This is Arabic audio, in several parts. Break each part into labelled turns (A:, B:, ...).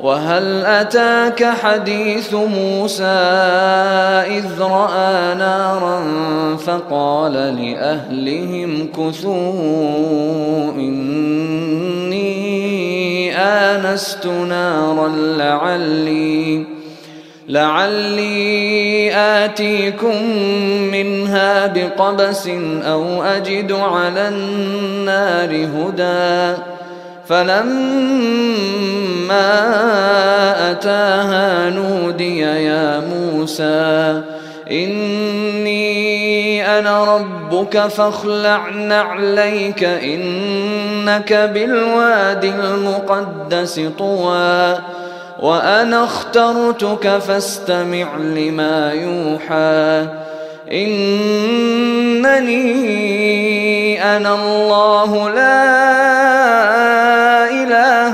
A: وهل أتاك حديث موسى إذ رأى نارا فقال لأهلهم كثوا إني آنست نارا لعلي لعلي آتيكم منها بقبس أو أجد على النار هدى فلما أتاها نودي يا موسى إني أنا ربك فاخلع نعليك إنك بالوادي المقدس طوى وأنا اخترتك فاستمع لما يوحى. إنني أنا الله لا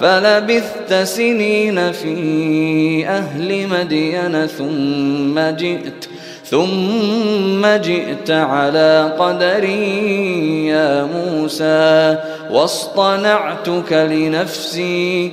A: فلبثت سنين في أهل مدين ثم جئت ثم جئت على قدري يا موسى واصطنعتك لنفسي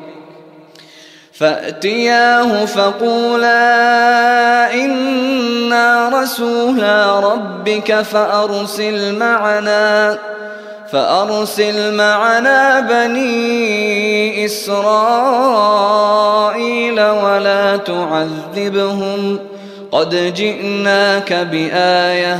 A: فأتياه فقولا إنا رسولا ربك فأرسل معنا فأرسل معنا بني إسرائيل ولا تعذبهم قد جئناك بآية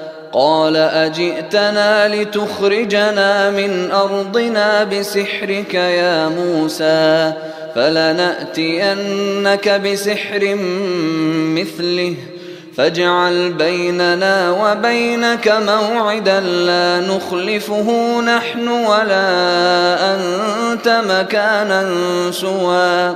A: قال أجئتنا لتخرجنا من أرضنا بسحرك يا موسى فلنأتينك بسحر مثله فاجعل بيننا وبينك موعدا لا نخلفه نحن ولا أنت مكانا سوى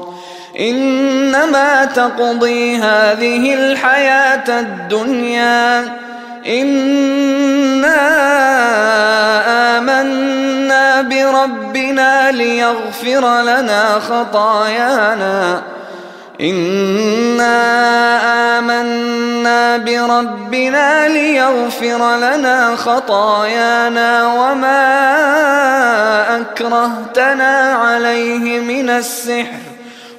A: إنما تقضي هذه الحياة الدنيا. إنا آمنا بربنا ليغفر لنا خطايانا. إنا آمنا بربنا ليغفر لنا خطايانا وما أكرهتنا عليه من السحر.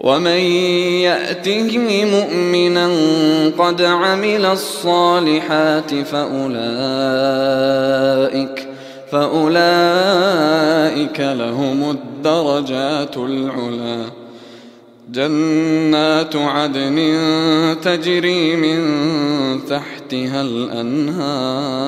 A: ومن يأته مؤمنا قد عمل الصالحات فأولئك فأولئك لهم الدرجات العلى. جنات عدن تجري من تحتها الأنهار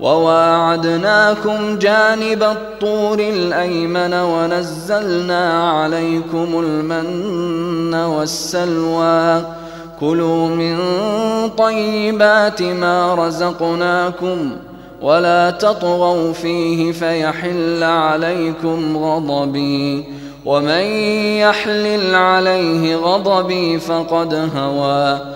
A: وواعدناكم جانب الطور الأيمن ونزلنا عليكم المن والسلوى. كلوا من طيبات ما رزقناكم ولا تطغوا فيه فيحل عليكم غضبي. ومن يحلل عليه غضبي فقد هوى.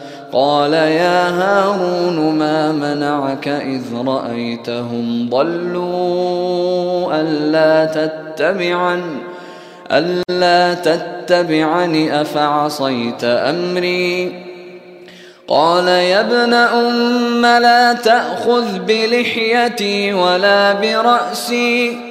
A: قال يا هارون ما منعك إذ رأيتهم ضلوا ألا تتبعن ألا تتبعني أفعصيت أمري؟ قال يا ابن أم لا تأخذ بلحيتي ولا برأسي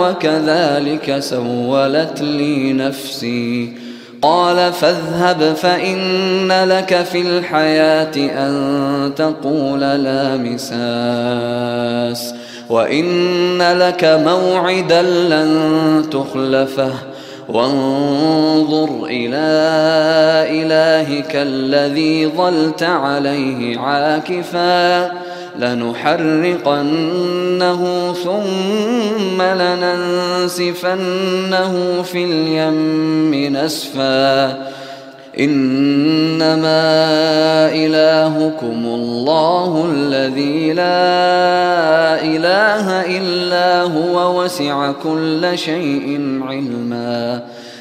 A: وكذلك سولت لي نفسي. قال فاذهب فإن لك في الحياة أن تقول لا مساس وإن لك موعدا لن تخلفه. وانظر إلى إلهك الذي ظلت عليه عاكفا. لنحرقنه ثم لننسفنه في اليم نسفا. إنما إلهكم الله الذي لا إله إلا هو وسع كل شيء علما.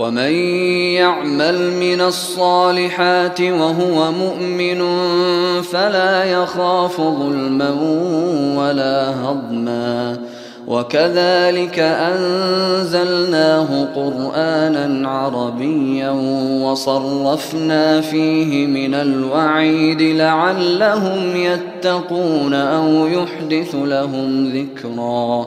A: ومن يعمل من الصالحات وهو مؤمن فلا يخاف ظلما ولا هضما وكذلك أنزلناه قرآنا عربيا وصرفنا فيه من الوعيد لعلهم يتقون أو يحدث لهم ذكرا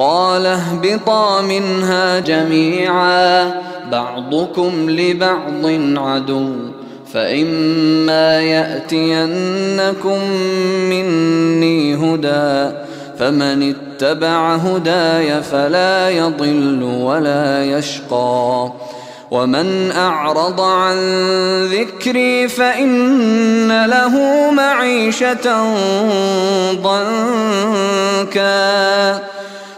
A: قال اهبطا منها جميعا بعضكم لبعض عدو فإما يأتينكم مني هدى فمن اتبع هداي فلا يضل ولا يشقى ومن أعرض عن ذكري فإن له معيشة ضنكا.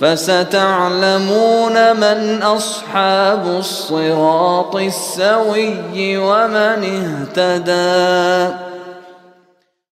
A: فستعلمون من أصحاب الصراط السوي ومن اهتدى